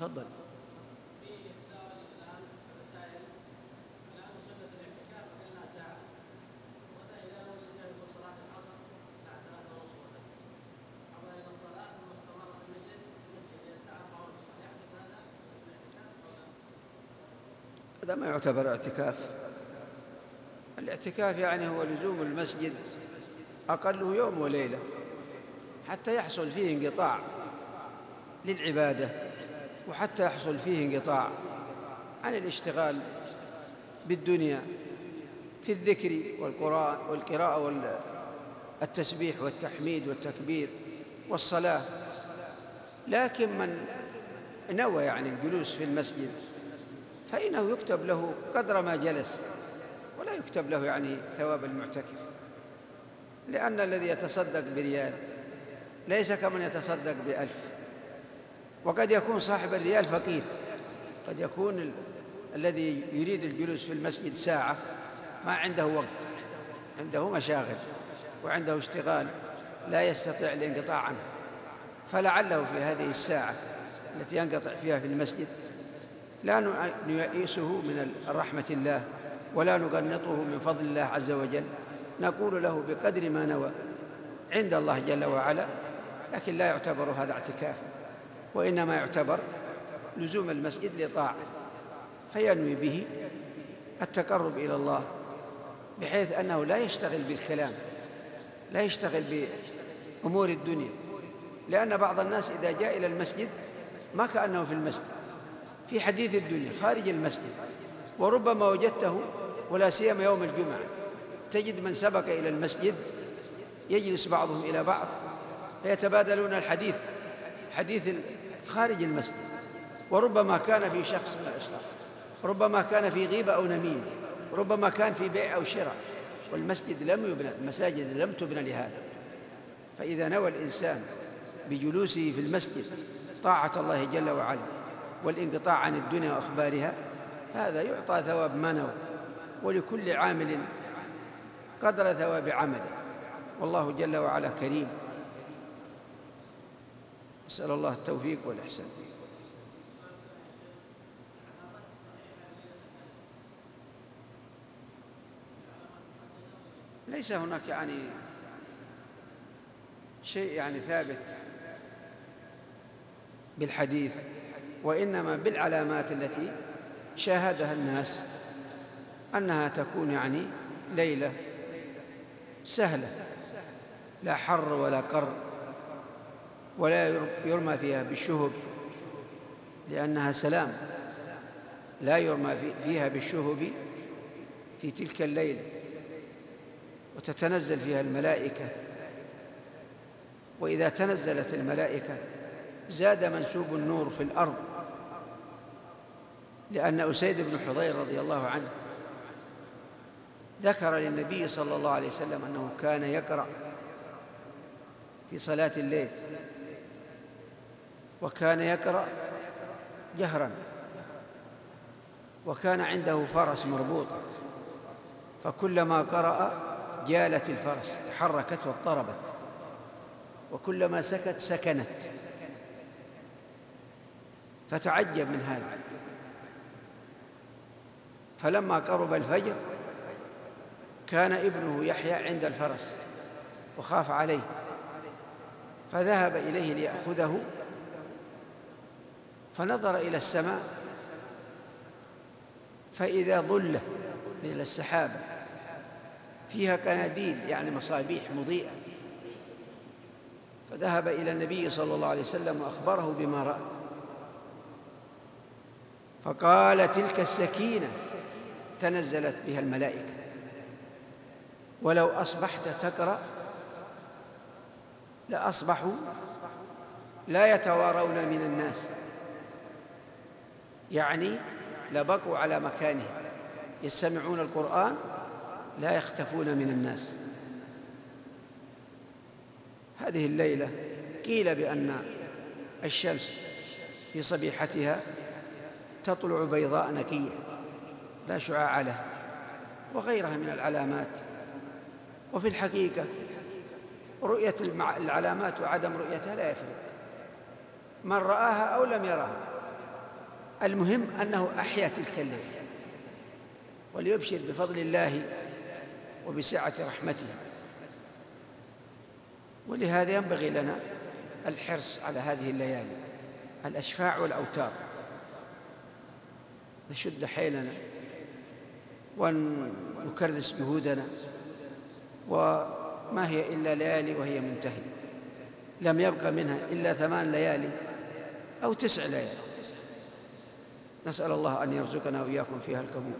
تفضل. هذا ما يعتبر اعتكاف. الاعتكاف يعني هو لزوم المسجد أقله يوم وليلة حتى يحصل فيه انقطاع للعبادة. وحتى يحصل فيه انقطاع عن الاشتغال بالدنيا في الذكر والقرآن والقراءة والتسبيح والتحميد والتكبير والصلاة. لكن من نوى يعني الجلوس في المسجد فإنه يكتب له قدر ما جلس ولا يكتب له يعني ثواب المعتكف. لأن الذي يتصدق بريال ليس كمن يتصدق بألف. وقد يكون صاحب الريال فقير. قد يكون ال... الذي يريد الجلوس في المسجد ساعة ما عنده وقت عنده مشاغل وعنده اشتغال لا يستطيع الانقطاع عنه. فلعله في هذه الساعة التي ينقطع فيها في المسجد لا نيئسه من رحمة الله ولا نقنطه من فضل الله عز وجل. نقول له بقدر ما نوى عند الله جل وعلا لكن لا يعتبر هذا اعتكافا وإنما يعتبر لزوم المسجد لطاعة فينوي به التقرب إلى الله بحيث أنه لا يشتغل بالكلام لا يشتغل بأمور الدنيا. لأن بعض الناس إذا جاء إلى المسجد ما كأنه في المسجد في حديث الدنيا خارج المسجد وربما وجدته ولا سيما يوم الجمعة تجد من سبق إلى المسجد يجلس بعضهم إلى بعض فيتبادلون الحديث. حديث خارج المسجد وربما كان في شخص من الأشخاص ربما كان في غيبة أو نميمة ربما كان في بيع أو شراء والمسجد لم يبنى المساجد لم تبنى لهذا. فإذا نوى الإنسان بجلوسه في المسجد طاعة الله جل وعلا والانقطاع عن الدنيا وأخبارها هذا يعطى ثواب ما نوى ولكل عامل قدر ثواب عمله. والله جل وعلا كريم. أسأل الله التوفيق والإحسان. ليس هناك يعني شيء يعني ثابت بالحديث وإنما بالعلامات التي شاهدها الناس أنها تكون يعني ليلة سهلة لا حر ولا قر. ولا يرمى فيها بالشهب لأنها سلام. لا يرمى فيها بالشهب في تلك الليلة وتتنزل فيها الملائكة. وإذا تنزلت الملائكة زاد منسوب النور في الأرض لأن أسيد بن حضير رضي الله عنه ذكر للنبي صلى الله عليه وسلم أنه كان يقرأ في صلاة الليل. وكان يقرأ جهرا. وكان عنده فرس مربوطة فكلما قرأ جالت الفرس تحركت واضطربت. وكلما سكت سكنت. فتعجب من هذا. فلما قرب الفجر كان ابنه يحيى عند الفرس وخاف عليه. فذهب إليه ليأخذه فنظر إلى السماء فإذا ظلة مثل السحابة فيها قناديل يعني مصابيح مضيئة. فذهب إلى النبي صلى الله عليه وسلم وأخبره بما رأى. فقال تلك السكينة تنزلت بها الملائكة. ولو أصبحت تقرأ لأصبحوا لا يتوارون من الناس. يعني لبقوا على مكانهم يستمعون القرآن لا يختفون من الناس. هذه الليلة قيل بأن الشمس في صبيحتها تطلع بيضاء نقية لا شعاع له وغيرها من العلامات. وفي الحقيقة رؤية العلامات وعدم رؤيتها لا يفرق. من رآها أو لم يرها المهم أنه أحيا تلك الليلة وليبشر بفضل الله وبسعة رحمته. ولهذا ينبغي لنا الحرص على هذه الليالي الأشفاع والأوتار. نشد حيلنا ونكرس جهودنا وما هي إلا ليالي وهي منتهي. لم يبق منها إلا ثمان ليالي أو تسع ليالي. نسأل الله أن يرزقنا وإياكم فيها القبول